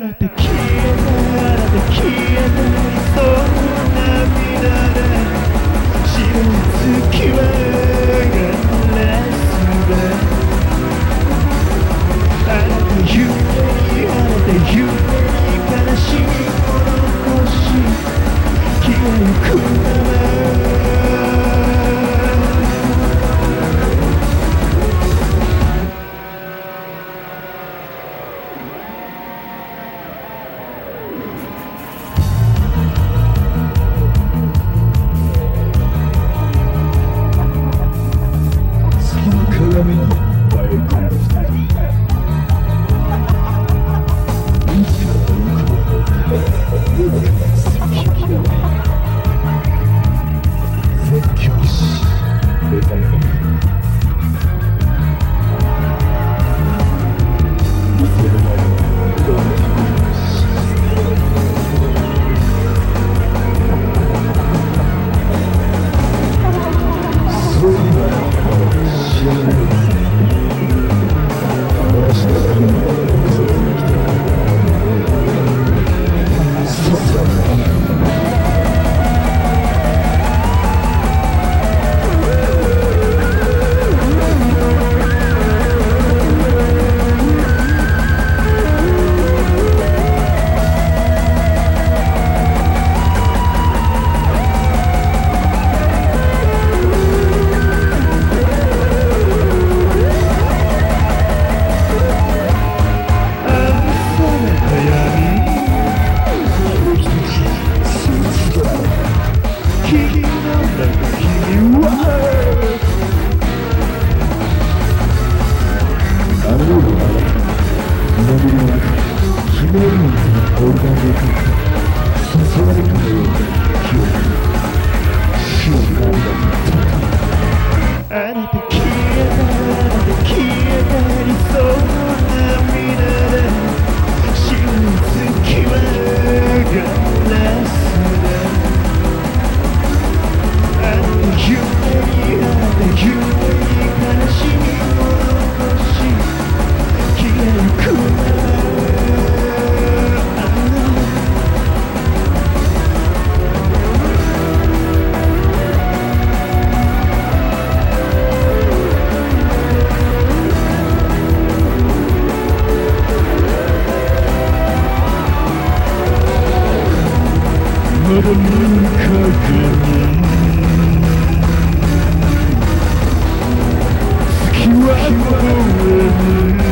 消えて荒らで消えてその涙で白月は悲し doing. は悲鳴にもオルガンできる誘われたのよ記憶潮があるだあなた Thank you.